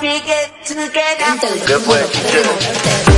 we get together. get what you do.